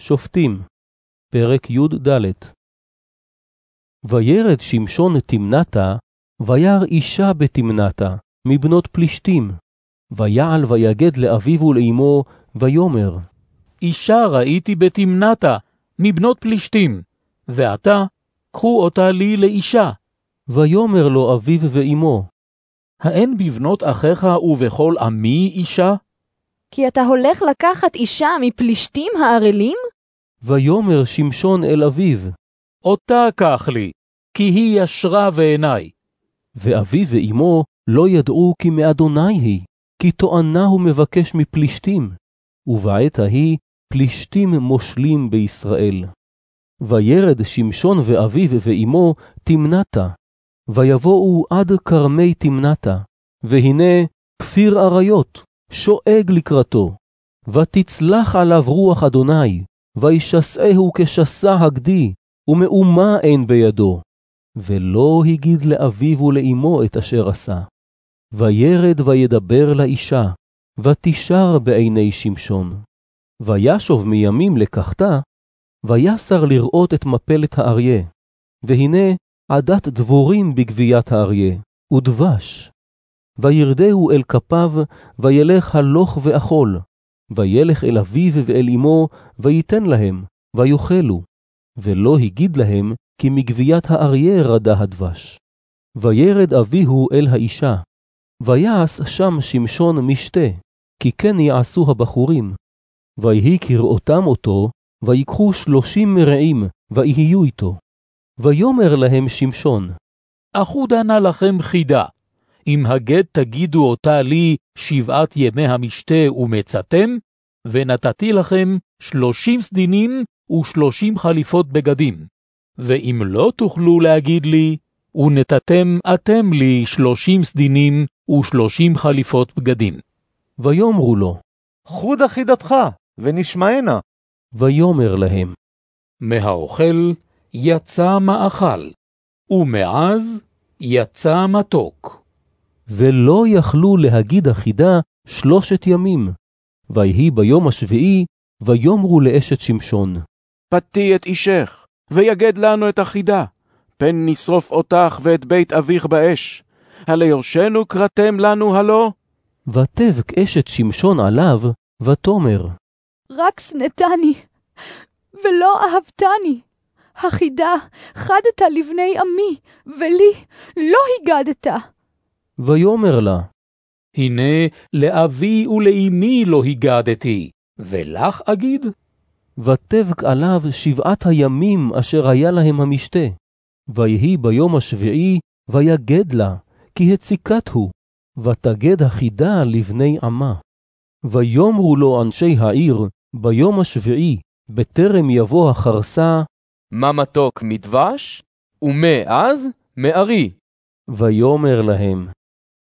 שופטים, פרק י"ד וירד שמשון תמנתה, וירא אישה בתמנתה, מבנות פלישתים, ויעל ויגד לאביו ולאמו, ויאמר, אישה ראיתי בתמנתה, מבנות פלישתים, ועתה קחו אותה לי לאישה. ויאמר לו אביו ואמו, האין בבנות אחיך ובכל עמי אישה? כי אתה הולך לקחת אישה מפלישתים הערלים? ויאמר שמשון אל אביו, אותה קח לי, כי היא ישרה בעיני. ואביו ואמו לא ידעו כי מאדוני היא, כי תואנה הוא מבקש מפלישתים, ובעת ההיא פלישתים מושלים בישראל. וירד שמשון ואביו ואמו תמנתה, ויבואו עד כרמי תמנתה, והנה כפיר אריות, שואג לקראתו. ותצלח עליו רוח אדוני, וישסעהו כשסע הגדי, ומאומה אין בידו. ולא הגיד לאביו ולאמו את אשר עשה. וירד וידבר לאישה, ותישר בעיני שמשון. וישוב מימים לקחתה, ויסר לראות את מפלת האריה. והנה עדת דבורים בגביית האריה, ודבש. וירדהו אל כפיו, וילך הלוך ואכול. וילך אל אביו ואל אמו, ויתן להם, ויאכלו. ולא הגיד להם, כי מגביית האריה רדה הדבש. וירד אביהו אל האישה. ויעש שם שמשון משתה, כי כן יעשו הבחורים. ויהי כראותם אותו, ויקחו שלושים מרעים, ויהיו איתו. ויאמר להם שמשון, אחודה נא לכם חידה. אם הגט תגידו אותה לי שבעת ימי המשתה ומצאתם, ונתתי לכם שלושים סדינים ושלושים חליפות בגדים. ואם לא תוכלו להגיד לי, ונתתם אתם לי שלושים סדינים ושלושים חליפות בגדים. ויאמרו לו, חודה חידתך, ונשמענה. ויאמר להם, מהאוכל יצא מאכל, ומעז יצא מתוק. ולא יכלו להגיד החידה שלושת ימים. ויהי ביום השביעי, ויאמרו לאשת שמשון, פתי את אישך, ויגד לנו את החידה, פן נשרוף אותך ואת בית אביך באש. הלא יורשנו קראתם לנו הלא? ותבק אשת שמשון עליו, ותאמר, רק שנאתני, ולא אהבתני. החידה חדת לבני עמי, ולי לא הגדת. ויאמר לה, הנה לאבי ולאמי לא הגדתי, ולך אגיד? ותבק עליו שבעת הימים אשר היה להם המשתה. ויהי ביום השביעי, ויגד לה, כי הציקת הוא, ותגד החידה לבני עמה. ויאמרו לו אנשי העיר, ביום השביעי, בטרם יבוא החרסה, מה מתוק מדבש? ומה אז? מארי. ויאמר להם,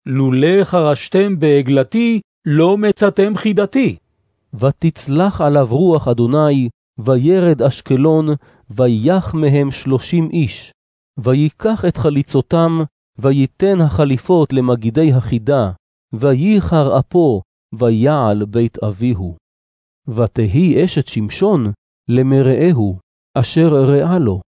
לולא חרשתם בעגלתי, לא מצאתם חידתי. ותצלח עליו רוח אדוני, וירד אשקלון, ויח מהם שלושים איש. ויקח את חליצותם, ויתן החליפות למגידי החידה, וייחר אפו, ויעל בית אביהו. ותהי אשת שמשון למרעהו, אשר ראה לו,